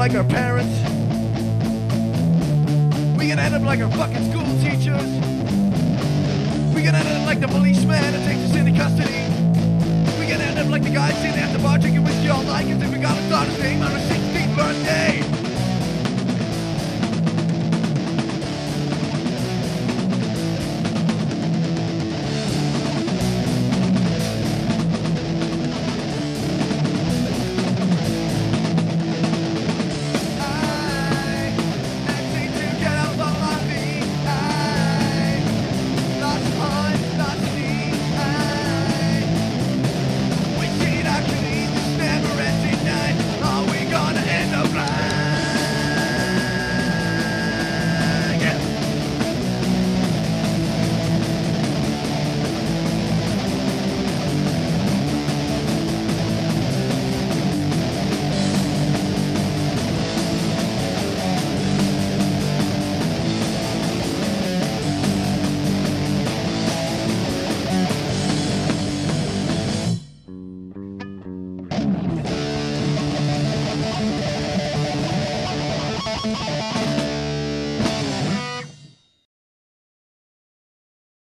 like our parents. We gonna end up like our fucking school teachers. We gonna end up like the policeman that takes us into custody. We gonna end up like the guy sitting at the bar drinking whiskey all night because we got a daughter's Bye.